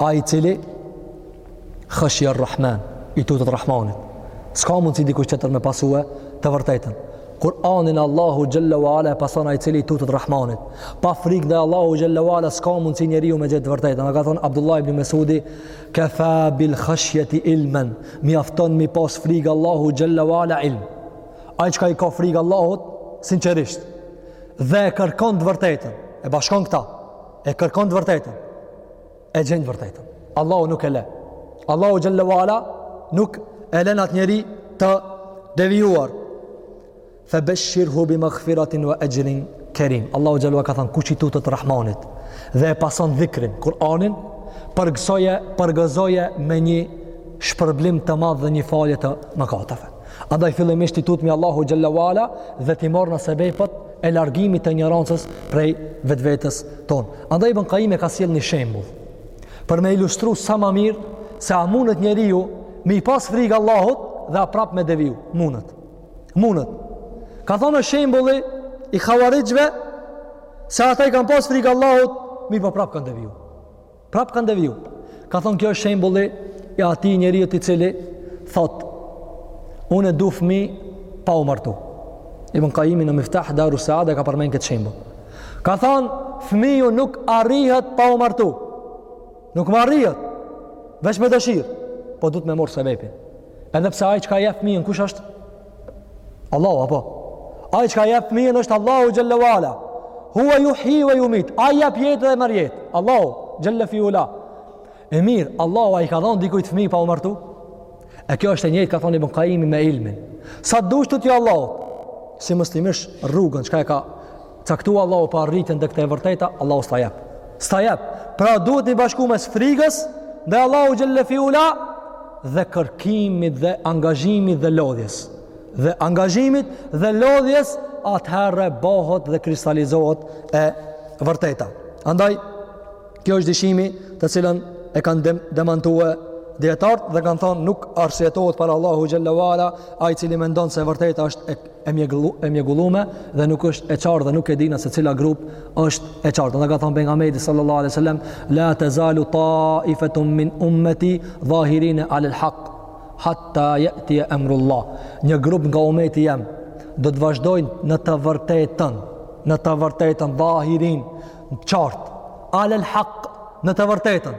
[SPEAKER 1] Ai cili khashija rrahman, i tutët rrahmanit. S'ka mundësi dikush tjetër me pasue të vërtetën. Kur'anin Allahu Gjellë wa Ala e pason ai i cili i tutët rrahmanit. Pa frik ndaj Allahu Gjellë wa Ala s'ka mundësi njeriu me gjet të vërtetën. A ka thonë Abdullah ibn Mesudi, kefa bil khashjeti ilmen, mjafton mi pas frik Allahu Gjellë wa Ala ilm. Ai çka i ka frik Allahut, sinqerisht, dhe e kërkon të vërtetën, e bashkon këta. E kërkon të vërtetën. E gjen të vërtetën. Allahu nuk e le. Allahu xhallahu ala nuk e lën atë njeri të devijuar. Fa bashirhu bi maghfiratin wa ajrin kerim. Allahu xhallahu ala ka thënë kush i tutet Rahmanit dhe e pason dhikrin, Kur'anin, përgëzoje, përgëzoje me një shpërblim të madh dhe një falje të mëkateve. Andaj fillimisht t'i tutmi Allahu xhalla wala dhe t'i morrna sebepet e largimit të injorancës prej vetvetes ton. Andaj Ibn Qayyim e ka sjell një shembull për me ilustru sa më mirë se a mundet njeriu me i pas frikë Allahut dhe a prap me deviu. Mundet. Mundet. Ka thonë shembulli i Khawarijve se ata i kanë pas frikë Allahut, mirëpo prap kanë deviu. Prap kanë deviju. Ka thonë kjo është shembulli i atij njeriut i cili thot unë du fëmi pa u martu. Ibn Qayimi në Miftah Daru Saada ka përmend këtë shembull. Ka thonë fëmiu nuk arrihet pa u martu. Nuk mbërrihet veç me dëshirë, po duhet me mor sebepin. Edhe pse ai çka jep fëmijën kush është? Allahu apo ai çka jep fëmijën është Allahu xhelle ue ala huwa yuhyi wa yumit ai jep jetë dhe merr jetë Allahu xhelle fi ula e mirë Allahu a i ka dhonë dikujt fëmijë pa u martu e kjo është e njëjtë ka thonë Ibn Kajimi me ilmin sa dush tutju Allahut si muslimish rrugën çka e ka Caktu Allahu për arritjen tek e vërteta, Allahu s'ta jep. S'ta jep. Pra duhet me bashku mes frigës ndaj Allahut xhelle fi ula dhe kërkimit dhe angazhimit dhe lodhjes. Dhe angazhimit dhe lodhjes atëherë bohet dhe kristalizohet e vërteta. Andaj, kjo është dyshimi të cilën e kanë dem demantue dijetarët dhe kanë thonë nuk arsyetohet para Allahut xhelle fi ula ai cili mendon se vërteta është e e mjegullu, e mjegullume dhe nuk është e qartë dhe nuk e dina se cila grup është e qartë. Andaj ka thonë pejgamberi sallallahu alaihi wasallam la tazalu ta'ifatun min ummati zahirin 'ala al-haq hatta ya'ti amrullah. Një grup nga ummeti jem do të vazhdojnë në të vërtetën, në të vërtetën zahirin qartë 'ala al-haq në të vërtetën.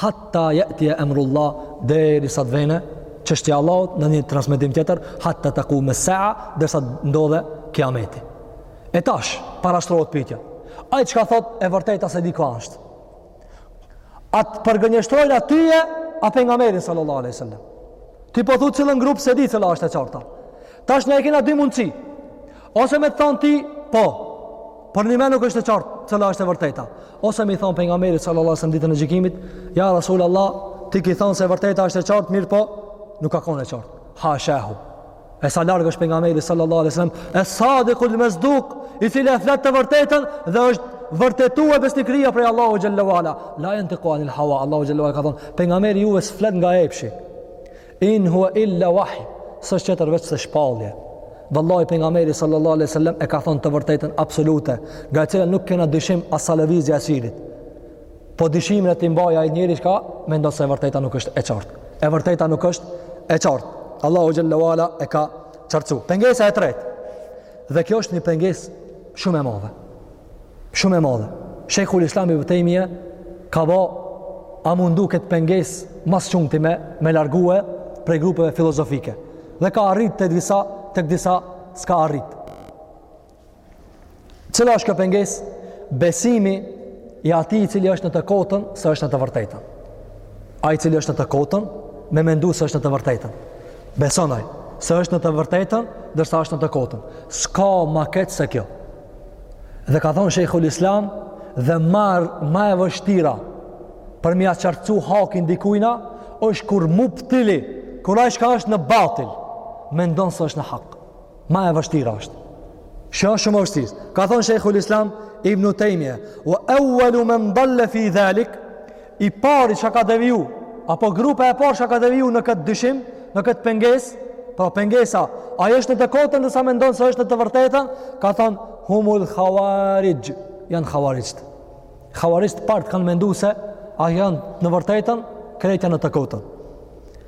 [SPEAKER 1] Hatta yati amrullah derisa të vjen çështja e Allahut në një transmetim tjetër hatta taqum as-sa'a derisa ndodhe kiameti. E tash parashtrohet pyetja. Ai çka thot e vërteta s'e di ku është. A t'përgënjeshtrojna tyje a pejgamberin sallallahu alaihi wasallam. Ti po thu cilën grup s'e di cila është e qarta. Tash ne e kena dy mundësi. Ose me të thonë ty, po, përnime nuk është e qartë, cila është e vërteta. Ose me i thonë pejgamberit sallallahu alaihi wasallam ditën e gjykimit, ja Rasul Allah, ti ki thonë se vërteta është e qartë, mirëpo, nuk ka kone e qartë. Hashahu. E sa larg është pejgamberi sallallahu alaihi wasallam, es-sadikul masduk, i cili e flet të vërtetën, dhe është vërtetue besnikëria prej Allahu xhelle ue ala. La jentiku anil hawa, Allahu xhelle ue ala ka thonë, pejgamberi i juve s'flet nga epshi. In hua illa wahi, s'është tjetër veçse shpalje. Vallahi pejgamberi sallallahu alaihi sallam e ka thonë të vërtetën absolute, nga cila nuk kena dyshim as sa lëvizja e syrit. Po dyshimin le ta mbajë ai njeri çka mendon se e vërteta nuk është e qartë. E vërteta nuk është e qartë. Allahu xhelle ue ala e ka qartësu. Pengesa e tretë, dhe kjo është një pengesë shumë e madhe. shumë e madhe. Shejhul Islam Ibn Tejmije ka ba a mundu këtë pengesë ma s'shumti me, me largue prej grupeve filozofike. Dhe ka arrit te disa, te disa s'ka arrit. Cila është kjo pengesë? Besimi i atij i cili është në të kotën, se është në të vërtetën. Ai i cili është në të kotën, me mendu se është në të vërtetën. Beson ai se është në të vërtetën, ndërsa është në të kotën. S'ka ma keq se kjo. Dhe ka thonë Sheikhul Islam dhe ma, ma e vështira për me ia qartësu hakin dikujna është kur mubtili, kur ai çka është në batil mendon se është në hak ma e vështira është. Është shumë vështirë. Ka thonë Sheikhul Islam Ibn Tejmje, wa ewwelu men dalle fi dhalik, i pari që ka deviju, apo grupi i parë që ka deviju në këtë dyshim, në këtë pengesë, pra pengesa, ai është në të kotën derisa mendon se është në të vërtetën, ka thonë, humul khawarixh, janë khawarixhët. Khawarixhët e parët kanë mendu se ata janë në vërtetën, krejtë janë në të kotën.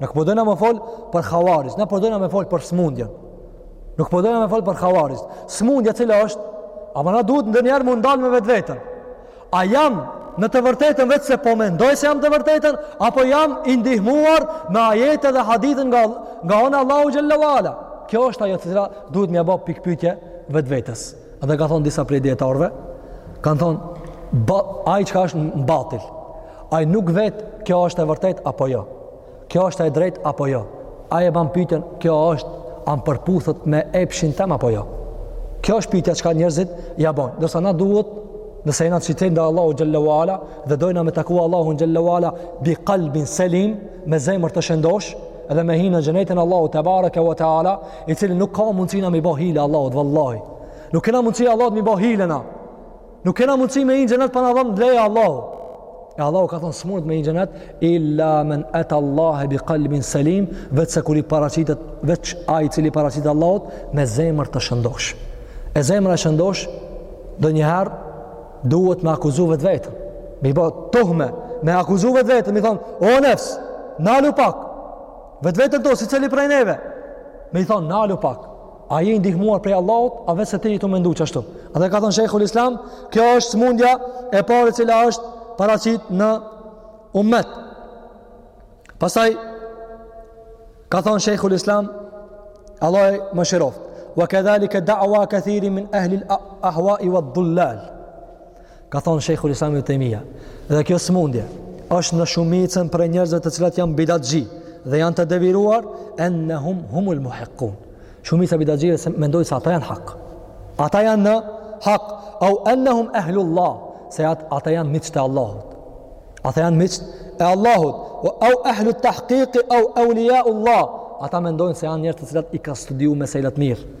[SPEAKER 1] Nuk po dojna me fol për havarixh, na po dojna me fol për smundjen. Nuk po dojna me fol për havarixh. Smundja cila është? Ama na duhet ndonjëherë me u ndal me vetveten? A jam në të vërtetën veç se po mendoj se jam të vërtetën, apo jam i ndihmuar me ajete dhe hadithe nga, nga ana Allahut xhelle wa ala. Kjo është ajo e cila duhet me ia bo pikëpytje vetvetes. Edhe kanë thonë disa prej dijetarve, kanë thonë, ai çka është në batil, ai nuk vet kjo është e vërtet apo jo, kjo është e drejt apo jo, ai e ban pytjen kjo është a m'përputhet me epshin tem apo jo. Kjo është pytja çka njerëzit ja bajnë, ndërsa na duhet nëse jena të sinqertë nda Allahut xhelle wa ala dhe dojna me taku Allahun xhelle wa ala bi kalbin selim me zemër të shendosh edhe me hinë në xhenetin e Allahut Tebareke wa Teala i cili nuk ka mundësi na me i bo hile Allahut vallahi. Nuk kena mundësi Allahut me i bo hile na. Nuk kena mundësi me hi n'xhenet pa na dhënë leje Allahu. E Allahu ka thënë s'munet me hi n'xhenet illa men ata Allah bi qalbin salim, veç se kur i paraqitet veç ai i cili i paraqitet Allahut me zemër të shëndosh. E zemra e shëndosh ndonjëherë duhet me akuzu vetveten. Me i bo tuhme, me akuzu vetveten, me i thon, o nefs, nalu pak. Vetveten ton, secili prej neve. Me i thonë, nalu pak. A je i ndihmuar prej Allahut, a veç se ti je tu mendu që ashtu. Edhe ka thonë Shekhul Islam, kjo është smundja e parë e cila është paraqit në umet. Pastaj, ka thonë Shekhul Islam, Allahu e mëshiroft. Wa kedhalike da'wa kethirin min ehlil ahwai wed-dullal. Ka thonë Shekhul Islam Ibnu Tejmija, dhe kjo smundje është në shumicën prej njerëzve të cilat janë bidatçi dhe janë të deviruar, ennehum humul muhikkun. Shumica e bidatçive mendojnë se ata janë hak. Ata janë në hak. Au ennehum ehlullah, se at, ata janë miqët e Allahut. Ata janë miqët e Allahut. O, au ehlut tahkiki, au eulia Allah. Ata mendojnë se janë njerëz të cilat i ka studiu meselat mirë.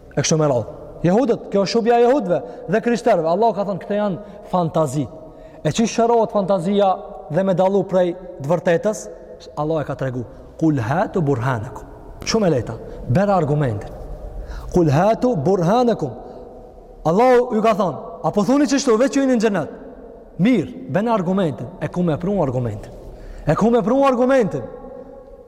[SPEAKER 1] E kështu me radhë. Jehudët, kjo është shubja e jehudëve dhe krishterëve. Allahu ka thënë këto janë fantazi. E qysh shërohet fantazia dhe me dallu prej të vërtetës? Allahu e ka tregu. Kul hatu burhanakum. Shumë e lehta. Bjeri argumentin. Kul hatu burhanakum. Allahu ju ka thënë, apo thoni që shtu veç ju hini n'xhenet. Mirë, bjerna argumentin. E ku me pru argumentin? E ku me pru argumentin?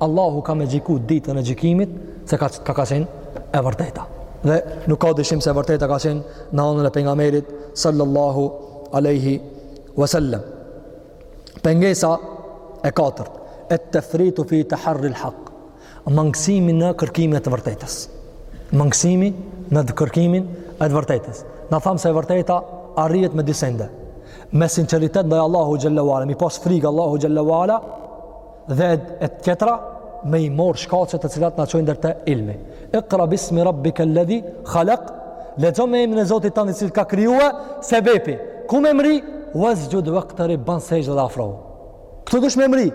[SPEAKER 1] Allahu ka me gjiku ditën e gjikimit se ka, ka, ka qenë e vërteta. Dhe nuk ka dyshim se e vërteta ka qenë në anën e pejgamberit sallallahu aleyhi wasallam. Pengesa e katërt, et-tefritu fi taharri l-hak, mangësimi në kërkimin e të vërtetës. Mangësimi në kërkimin e të vërtetës. Na tham se e vërteta arrihet me dy sende. Me sinqeritet ndaj Allahu xhelle ue ala, me pas frikë Allahun xhelle ue ala, Dhe e tjetra me i mor shkaqet të cilat na çojnë deri te ilmi. Iqra bismi rabbika alladhi khalaq. Lexo me emrin e Zotit tënd i cili ka krijue se vepi. Ku me mri? Wasjud waqtari ban sexhde dhe afrohu. Ktu dush me mri.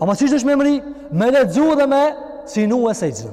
[SPEAKER 1] Ama si dush me mri? Me lexu dhe me sinu e sexhde.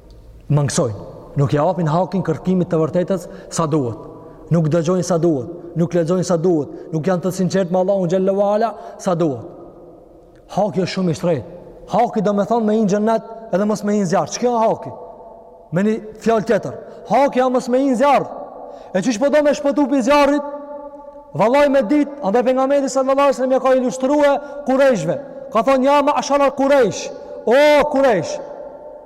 [SPEAKER 1] mangësojnë, nuk ia apin hakin kërkimit të vërtetës sa duhet, nuk dëgjojnë sa duhet, nuk lexojnë sa duhet, nuk janë të sinqertë me Allahun xhelle ue ala sa duhet. Haki është shumë i shtrejtë. Haki domethonë me hi në xhenet edhe mos me hi në zjarr. Çka o haki? Me një fjalë tjetër. Haki a mos me hi në zjarr. E qysh po do me shpëtu prej zjarrit? Vallahi me dit, andaj pejgamberi sallallahu sallam jau ka ilustrue kurejshve. Ka thonë, ja ma'shara kurejsh. O, kurejsh.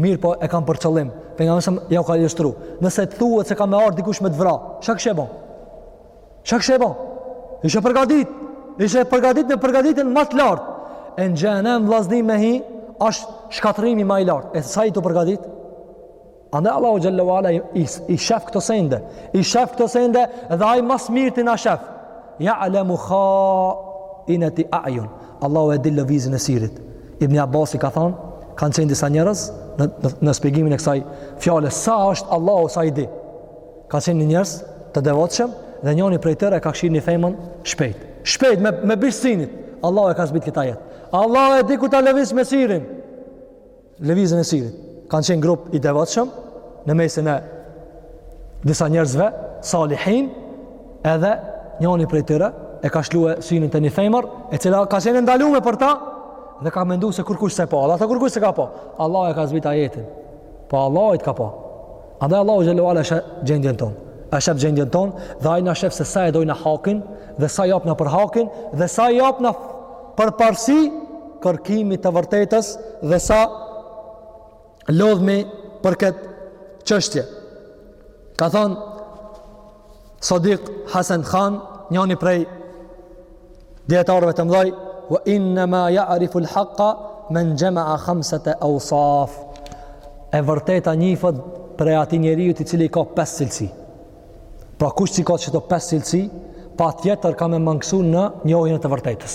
[SPEAKER 1] Mirë po e kam për qëllim, pejgamberi a.s. jau ka ilustru. Nëse të thuhet se ka me ardhë dikush me të vra, çka kishe bo? Çka kishe bo? Ishe përgadit, ishe përgadit me përgaditjen ma të lartë. E në xhehenem vllazni me hi, është shkatrrimi ma i lartë. E sa je tu përgadit? Andaj Allahu xhelle ue ala i, i, i shef këto sende, i shef këto sende dhe ai ma s'mirti na shef. Ya'lamu kha'inat a'yun. Allahu e di lëvizjen e syrit. Ibn Abbas i ka thënë, kanë qenë disa njerëz në në, në shpjegimin e kësaj fjale sa është Allahu sa i di. Kanë qenë njerëz të devotshëm dhe njëri prej tyre ka kqyrë një femën shpejt. Shpejt me me bisht synit. Allahu e ka zbrit këtë ajet. Allahu e di kur ta lëvizim syrin. lëvizjen e syrit kanë qenë grup i devotshëm në mesin e disa njerëzve salihin edhe njëri prej tyre e ka shlue synin te një femër e cila ka qenë e ndalume për ta dhe ka mendu se kurkush s'e pa, ata kurkush s'e ka pa. Allahu e ka zbrit ajetin. Po Allahu të ka pa. Andaj Allahu xhel-le ue ala e shef gjendjen tonë. E shef gjendjen tonë dhe ai na shef se sa e dojna hakin dhe sa japna për hakin dhe sa i japna përparësi kërkimit të vërtetës dhe sa lodhmi për këtë çështje. Ka thanë Sadiq Hasan Khan, njëri prej dijetarëve të mdhoj, "Wa innama ya'rifu al-haqqa man jama'a khamsata awsaf." E vërteta njifet prej atij njeriu i cili i ka pesë cilësi. Pra kush s'i ka këto pesë cilësi, patjetër ka me mangësu në njohjen e të vërtetës.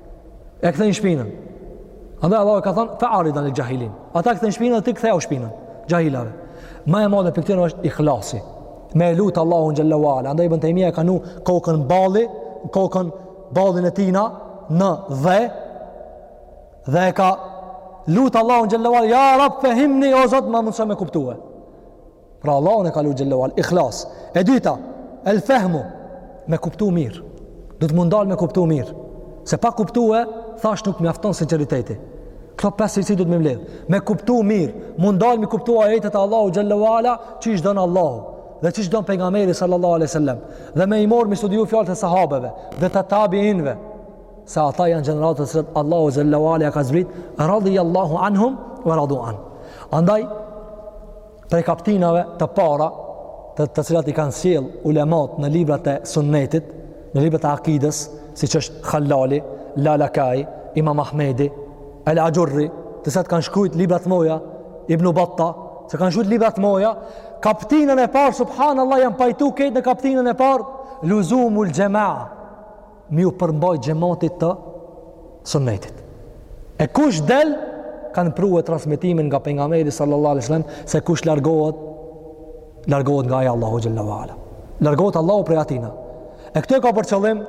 [SPEAKER 1] E kthejnë shpinën. Andaj Allahu ka thanë, fe a'rid anil xhahilin. Ata e kthejnë shpinën dhe ti kthejau shpinën xhahilave. Ma e madhe prej ktyre është ihlasi. Me e lutë Allahun xhel-le ue ala. Andaj Ibn Tejmija e ka vnu kokën balli, kokën ballin e tina në dhe dhe e ka lutë Allahun xhel-le ue ala. Ja Rab, fehhimni, o Zot, ma mundëso me kuptue. Pra Allahun e ka lutë xhel-le ue ala, ihlas. E dyta, el fehmu, me kuptu mirë. Duhet m'u ndal me kuptu mirë. Se pa kuptue, thashë nuk mjafton sinceriteti. Këto pesë cilësi duhet me i mledhë. Me kuptu mirë, m'u ndal me kuptu ajetet e Allahut xhel-le ue ala, qysh i don Allahu. Dhe qysh i don pejgamberi sallallahu alejhi ue sellem. Dhe me i marrë me i studiu fjalët e sahabeve. Dhe të tabiinve. Se ata janë gjeneratat se Allahu xhel-le ue ala ja ka zbrit. Radijallahu anhum ue radu anh. Andaj, prej kaptinave të para të, të cilat i kanë sjell ulemat në librat e sunnetit, në librat e akides, siç është Hallali, Lalekai, Imam Ahmedi, El Axhurri, të cilët kanë shkrujt libra t'mdhoja, Ibnu Batta, se kanë shkrujt libra t'mdhoja, kaptinën e parë, subhanallah, janë pajtu krejt në kaptinën e parë, luzumul xhema'a, me iu përmbajt xhematit të sunnetit. E kush del, kanë pru edhe transmetimin nga pejgamberi sallallahu alejhi ue sellem, se kush largohet, largohet nga ai Allahu xhel-le ue ala. Largohet Allahu prej atina. E këtë e ka për qëllim,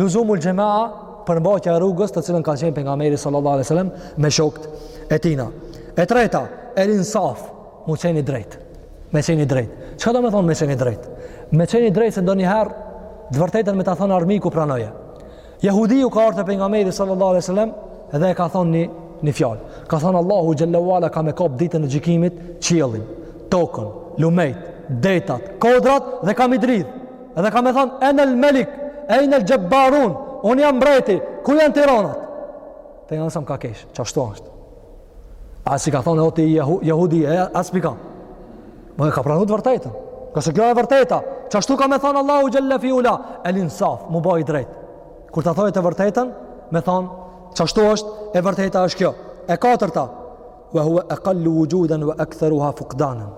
[SPEAKER 1] luzumul xhema'a, përmbajtja e rrugës të cilën ka qenë pejgamberi sallallahu alejhi ue sellem, me shokët e tina. E treta, el insaf, Me qenë i drejtë. Me qenë i drejtë. Çka do me thonë me qenë i drejtë? Me qenë i drejtë se ndonjëherë të vërtetën me ta thonë armiku pranoje. Jehudiju ka ardh te pejgamberi sallallahu alejhi ue sellem edhe e ka thonë një, një fjalë. Ka thonë Allahu xhel-le ue ala ka me kap ditën e gjykimit qiellin, tokën, lumejt, detat, kodrat dhe ka me i dridh. Edhe ka me thonë enel melik, ejnel xhebbarun, unë jam mbreti, ku janë tiranat? Pejgamberi alejhi selam ka kesh, që ashtu asht. A si ka thonë o ti jehudi, as pika. Me e pranu të vërtetën. Kur se kjo e vërteta. Qashtu ka me thonë Allahu xhelle fi ula, el insaf, me u ba i drejt. Kur ta thojë të vërtetën, me thonë, qashtu është e vërteta është kjo. E katërta, ve hua ekallu vuxhuden ve ektheruha fukdanën.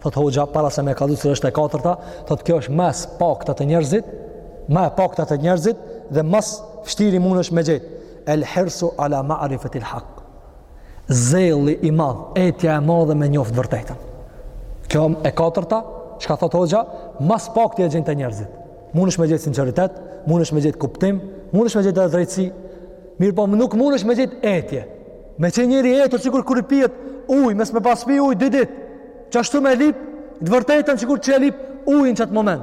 [SPEAKER 1] Thot hoxha, para se me kallzu se ç'është e katërta, thot kjo është ma së pakta te njerëzit, ma e pakta te njerëzit dhe ma së vshtiri mundesh me gjet. El hirsu ala ma'rifetil haq. Zelli i madh, etja e madhe me njoftë vërtetën. Kjo e katërta, çka thot hoxha, ma s'pakti e gjen te njerëzit. Mundesh me gjet sinqeritet, mundesh me gjet kuptim, mundesh me gjet edhe drejtësi. Mirëpo nuk mundesh me gjet etje. Me qenë njeri i etur sikur kur i pihet ujë, mos me pas pi ujë dy ditë. Qashtu me lyp të vërtetën sikur që lyp ujin qat moment.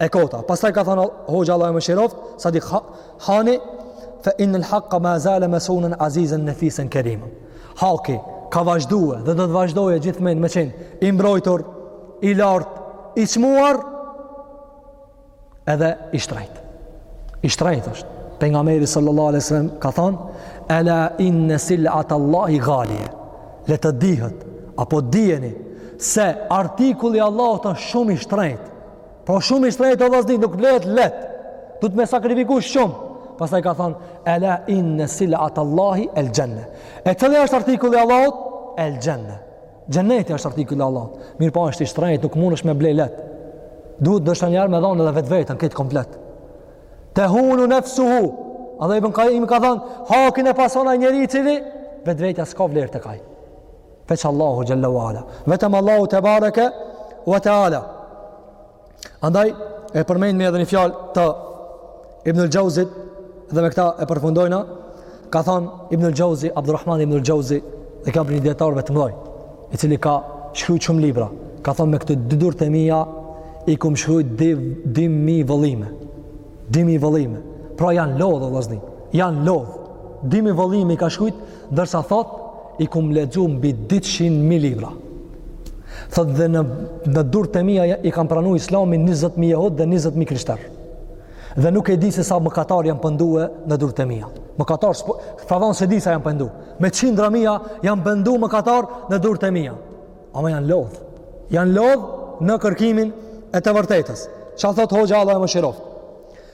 [SPEAKER 1] e kota. Pastaj ka thënë Hoxha Allahu e mëshiroft, Sadik Hani, fa in al haqq ma zala masunan azizan nafisan kariman. Haki ka vazhduar dhe do të vazhdojë gjithmonë me qenë i mbrojtur, i lart, i çmuar edhe i shtrenjt. I shtrenjt është. Pejgamberi sallallahu alaihi wasallam ka thënë: "Ala inna sil'at Allahi ghaliya." Le të dihet apo dijeni se artikulli i Allahut është shumë i shtrenjt. Po shumë i shtrenjt o vllazni, nuk blehet leht. Duhet me sakrifiku shumë. Pastaj ka thonë, Ela inne sil'ate Allahi el xhenne. E cili është artikulli i Allahut? El xhenne. Xhenneti është artikulli i Allahut. Mirëpo është i shtrenjt, nuk mundesh me ble leht. Duhet ndoshta njëherë me dhonë edhe vetveten, këtë komplet. Tehunu nefsuhu. Andaj më ka, ka thonë, hakin e pason ai njeri i cili vetvetja s'ka vlerë tek ai. Veç Allahu Xhelle wa Ala. Vetëm Allahu tebareke wa teala. Andaj, e përmendim edhe një fjalë të Ibnul Xheuzit, dhe me këta e përfundojna, ka thonë Ibnul Xheuzi, Abdurrahman Ibnul Xheuzi, dhe ky prej dijetarëve të mdhoj, i cili ka shkru shumë libra, ka thonë me këto dy durt e mija, i kum shkru dy mi vëllime, dy mi vëllime, pra janë lodhë, o vllazni, janë lodhë, dy mi vëllime i ka shkru Ndërsa thot, i kum lexu mbi 200 mijë libra. Thot dhe në në durt e mia e kanë pranu Islamin 20 mijë jehud dhe 20 mijë krishter. Dhe nuk e di se sa mëkatar janë pendue në durt e mia. Mëkatar, pra, thotë, s'e di sa janë pendu. Me qindra mija janë pendu mëkatar në durt e mia. Ama janë lodhë. Janë lodhë në kërkimin e të vërtetës. Qa thot hoxha Allahu e mëshiroft?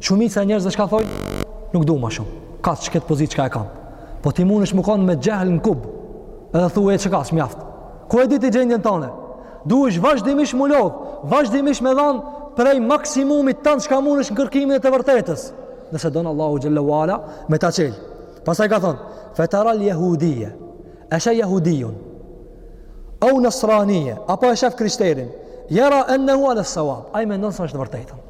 [SPEAKER 1] Shumica e njerëzve çka thonë? Nuk du ma shumë. Ka qët pozitë çka e kam. Po ti munësh me kon me xhehl në kuptim. Edhe thua e çka, s mjaft. Ku e di ti gjendjen tënde? Duhesh vazhdimisht m'u lodh, vazhdimisht me dhan prej maksimumit tan çka munësh në kërkimin e të vërtetës. Nëse don Allahu xhel-le ve ala me ta çel. Pastaj ka thon, "Fatara al-yahudiyya." E sheh jahudiun. Au nasraniya, apo e shef krishterin. Yara annahu ala sawab. Ai mendon se është në të vërtetën.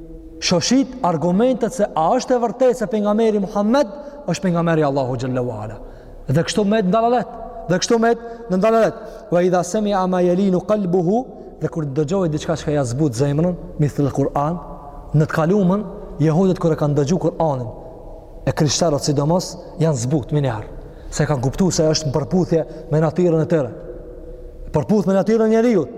[SPEAKER 1] shoshit argumentet se a është e vërtet se pejgamberi Muhammed është pejgamberi Allahut xhel-le ve ala dhe kështu met në dalalet dhe kështu met në dalalet wa idha semia ma jelinu kalbuhu dhe kur dëgjoi diçka çka ja zbut zemrën mithl el Kur'an në të kalumën jehudët kur e kanë dëgju Kur'anin e krishterët sidomos janë zbut menjëherë se e kanë kuptu se është në përputhje me natyrën e tyre përputh me natyrën e njeriut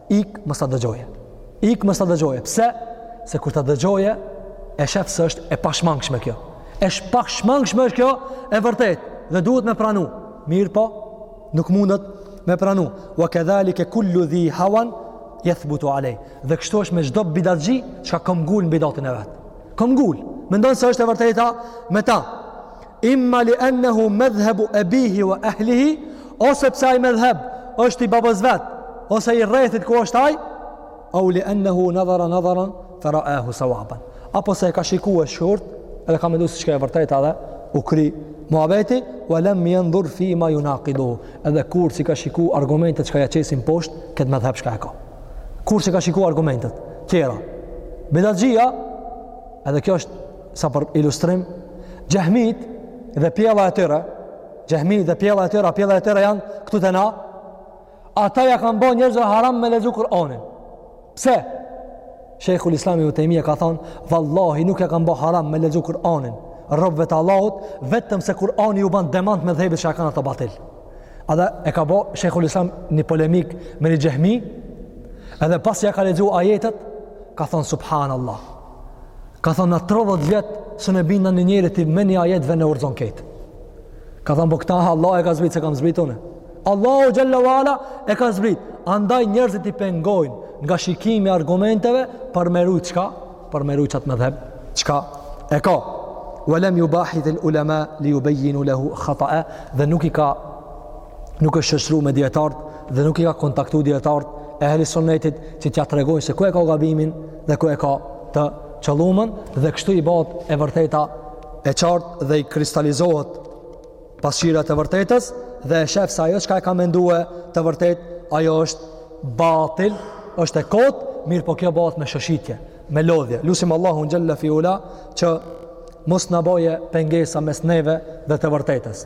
[SPEAKER 1] Ik mos ta dëgjoje. Ik mos ta dëgjoje. Pse? Se kur ta dëgjoje, e shef se është e pashmangshme kjo. E pashmangshme është kjo e vërtet dhe duhet me pranu. Mirë po, nuk mundet me pranu. Wa kedhali ke kullu dhi hawan, jethbutu alej. Dhe kështu është me çdo bidatxhi, çka këmbëngul në bidatin e vet. Këmbëngul, mendon se është e vërteta me ta. Imma li ennehu medhhebu ebihi wa ehlihi, ose pse ai medhheb është i babës vet, ose i rrethit ku është ai, au li ennehu nadhara nadharan fa ra'ahu sawaban apo se e ka shiku shkurt edhe ka mendu se qikjo e vërtetë edhe u kri muhabeti wa lam yandhur fi ma yunaqidu edhe kur s'i ka shiku argumentet çka ja qesin poshtë këtë medhheb çka e ka kur s'i ka shiku argumentet tjera bidatxhia edhe kjo është sa për ilustrim, xhehmit dhe pjella e tyre, xhehmit dhe pjella e tyre, a pjella e tyre janë këtu te na, ata ja kanë bo njerëzve haram me lexu Kur'anin. Pse? Shekhul Islam Ibnu Tejmija ka thonë, vallahi nuk ja kanë bo haram me lexu Kur'anin, robëve të Allahut, vetëm se Kur'ani ju ban demant medhhebit që e kanë ata batil. Edhe e ka bo Shekhul Islam një polemik me një xhehmi, edhe pasi ja ka lexu ajetet, ka thonë, subhanallah, Ka thonë, a 30 vjet, se ne bindëm një njeri, ti me një ajet ve na e rrëzon krejt. Ka thonë, po këta Allahu e ka zbrit, s'e kam zbrit un. Allahu xhel-le ve ala e ka zbrit. Andaj njerëzit i pengojnë nga shikimi i argumenteve për me rujt çka, për me rujt qat medhheb, çka e ka. Velem jubahithil ulema li jubejjinu lehu khatae dhe nuk i ka nuk është shoqnu me dietarët dhe nuk i ka kontaktu dietarët e ahli sunnetit që t'ia tregojnë se ku e ka gabimin dhe ku e ka të qëllumën dhe kështu i bahet e vërteta e qartë dhe i kristalizohet pasqyra e vërtetës dhe e shef se ajo çka e ka mendue të vërtetë ajo është batil është e kot mirëpo kjo bahet me shoshitje me lodhje lusim Allahun xhel-le fi ula që mos na boje pengesa mes neve dhe të vërtetës